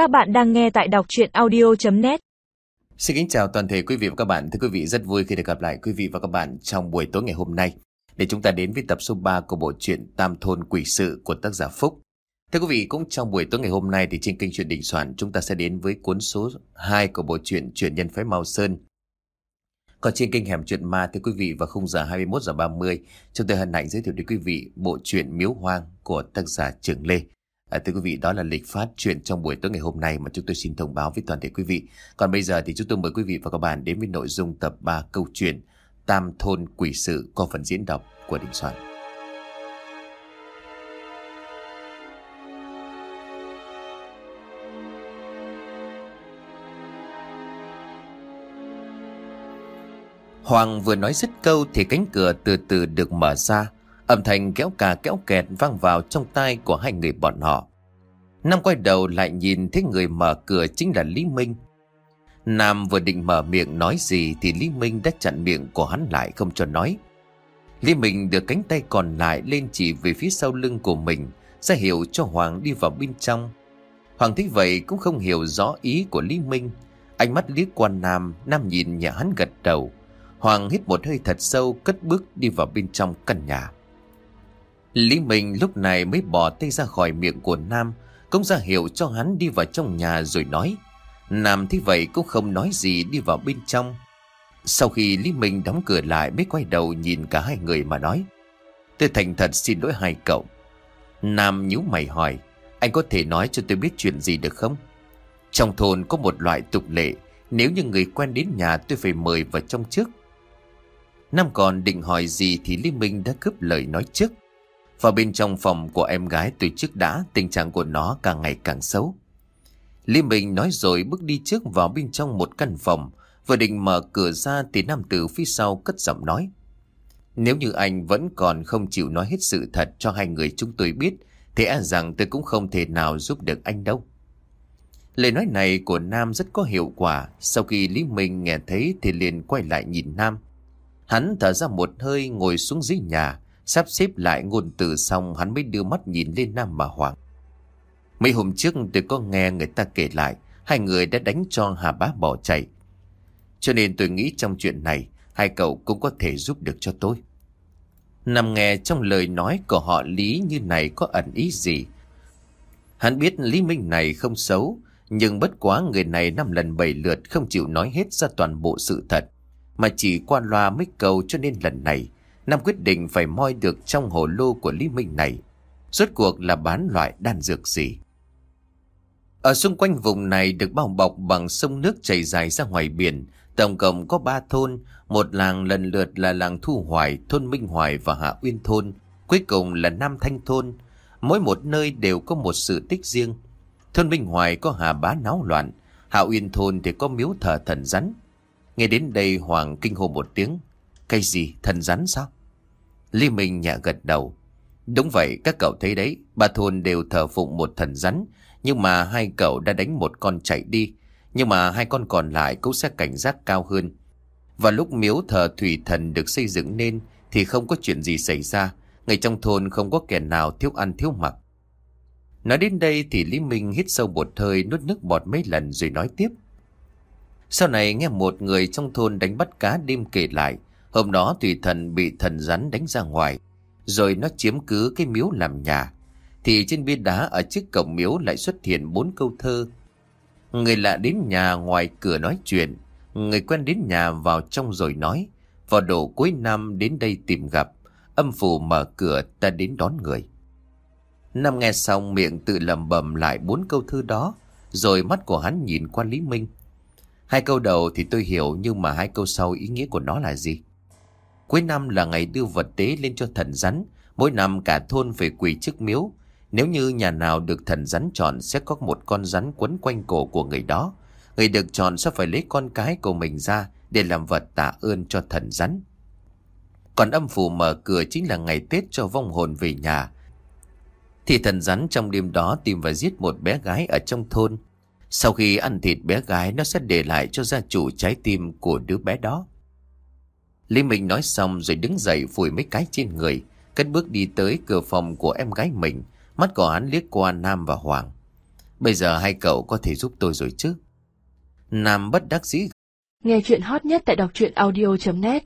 Các bạn đang nghe tại đọc chuyện audio.net Xin kính chào toàn thể quý vị và các bạn. Thưa quý vị, rất vui khi được gặp lại quý vị và các bạn trong buổi tối ngày hôm nay để chúng ta đến với tập số 3 của bộ truyện Tam Thôn Quỷ Sự của tác giả Phúc. Thưa quý vị, cũng trong buổi tối ngày hôm nay thì trên kênh truyện Đình Soạn chúng ta sẽ đến với cuốn số 2 của bộ truyện Truyện Nhân Phái Mao Sơn. Còn trên kênh Hẻm Truyện Ma thưa quý vị vào khung giờ 21 giờ 30 chúng tôi hân hạnh giới thiệu đến quý vị bộ truyện Miếu Hoang của tác giả Trường Lê. À, thưa quý vị, đó là lịch phát chuyện trong buổi tối ngày hôm nay mà chúng tôi xin thông báo với toàn thể quý vị. Còn bây giờ thì chúng tôi mời quý vị và các bạn đến với nội dung tập 3 câu chuyện Tam Thôn Quỷ Sự có phần diễn đọc của Đình Soạn. Hoàng vừa nói dứt câu thì cánh cửa từ từ được mở ra. Âm thanh kéo cà kéo kẹt vang vào trong tai của hai người bọn họ. Nam quay đầu lại nhìn thấy người mở cửa chính là Lý Minh. Nam vừa định mở miệng nói gì thì Lý Minh đã chặn miệng của hắn lại không cho nói. Lý Minh đưa cánh tay còn lại lên chỉ về phía sau lưng của mình, ra hiệu cho Hoàng đi vào bên trong. Hoàng thấy vậy cũng không hiểu rõ ý của Lý Minh. Ánh mắt liếc qua Nam, Nam nhìn nhà hắn gật đầu. Hoàng hít một hơi thật sâu cất bước đi vào bên trong căn nhà. Lý Minh lúc này mới bỏ tay ra khỏi miệng của Nam, cũng ra hiệu cho hắn đi vào trong nhà rồi nói. Nam thấy vậy cũng không nói gì đi vào bên trong. Sau khi Lý Minh đóng cửa lại mới quay đầu nhìn cả hai người mà nói. Tôi thành thật xin lỗi hai cậu. Nam nhíu mày hỏi, anh có thể nói cho tôi biết chuyện gì được không? Trong thôn có một loại tục lệ, nếu như người quen đến nhà tôi phải mời vào trong trước. Nam còn định hỏi gì thì Lý Minh đã cướp lời nói trước. Vào bên trong phòng của em gái từ trước đã, tình trạng của nó càng ngày càng xấu. Lý Minh nói rồi bước đi trước vào bên trong một căn phòng, vừa định mở cửa ra thì nam tử phía sau cất giọng nói. Nếu như anh vẫn còn không chịu nói hết sự thật cho hai người chúng tôi biết, thì à rằng tôi cũng không thể nào giúp được anh đâu. Lời nói này của Nam rất có hiệu quả, sau khi Lý Minh nghe thấy thì liền quay lại nhìn Nam. Hắn thở ra một hơi ngồi xuống dưới nhà, Sắp xếp lại ngôn từ xong hắn mới đưa mắt nhìn lên Nam mà Hoàng. Mấy hôm trước tôi có nghe người ta kể lại hai người đã đánh cho Hà Bá bỏ chạy. Cho nên tôi nghĩ trong chuyện này hai cậu cũng có thể giúp được cho tôi. Nằm nghe trong lời nói của họ Lý như này có ẩn ý gì. Hắn biết Lý Minh này không xấu, nhưng bất quá người này năm lần bảy lượt không chịu nói hết ra toàn bộ sự thật, mà chỉ qua loa mấy câu cho nên lần này Nam quyết định phải moi được trong hồ lô của Lý Minh này. Rốt cuộc là bán loại đan dược gì? Ở xung quanh vùng này được bao bọc bằng sông nước chảy dài ra ngoài biển. Tổng cộng có ba thôn, một làng lần lượt là làng Thu Hoài, thôn Minh Hoài và Hạ Uyên Thôn. Cuối cùng là Nam Thanh Thôn. Mỗi một nơi đều có một sự tích riêng. Thôn Minh Hoài có hà bá náo loạn, Hạ Uyên Thôn thì có miếu thờ thần rắn. Nghe đến đây Hoàng kinh hô một tiếng. Cái gì? Thần rắn sao? Lý Minh nhẹ gật đầu. Đúng vậy, các cậu thấy đấy, ba thôn đều thờ phụng một thần rắn, nhưng mà hai cậu đã đánh một con chạy đi, nhưng mà hai con còn lại cũng sẽ cảnh giác cao hơn. Và lúc miếu thờ thủy thần được xây dựng nên thì không có chuyện gì xảy ra, người trong thôn không có kẻ nào thiếu ăn thiếu mặc. Nói đến đây thì Lý Minh hít sâu một hơi nuốt nước bọt mấy lần rồi nói tiếp. Sau này nghe một người trong thôn đánh bắt cá đêm kể lại, Hôm đó tùy thần bị thần rắn đánh ra ngoài, rồi nó chiếm cứ cái miếu làm nhà. Thì trên bia đá ở trước cổng miếu lại xuất hiện bốn câu thơ. Người lạ đến nhà ngoài cửa nói chuyện, người quen đến nhà vào trong rồi nói, vào độ cuối năm đến đây tìm gặp, âm phủ mở cửa ta đến đón người. Năm nghe xong miệng tự lầm bầm lại bốn câu thư đó, rồi mắt của hắn nhìn qua Lý Minh. Hai câu đầu thì tôi hiểu nhưng mà hai câu sau ý nghĩa của nó là gì? Cuối năm là ngày đưa vật tế lên cho thần rắn. Mỗi năm cả thôn phải quỳ trước miếu. Nếu như nhà nào được thần rắn chọn, sẽ có một con rắn quấn quanh cổ của người đó. Người được chọn sẽ phải lấy con cái của mình ra để làm vật tạ ơn cho thần rắn. Còn âm phủ mở cửa chính là ngày Tết cho vong hồn về nhà. Thì thần rắn trong đêm đó tìm và giết một bé gái ở trong thôn. Sau khi ăn thịt bé gái, nó sẽ để lại cho gia chủ trái tim của đứa bé đó. Lý Minh nói xong rồi đứng dậy phủi mấy cái trên người, cất bước đi tới cửa phòng của em gái mình, mắt của hắn liếc qua Nam và Hoàng. Bây giờ hai cậu có thể giúp tôi rồi chứ? Nam bất đắc dĩ Nghe chuyện hot nhất tại đọc truyện audio.net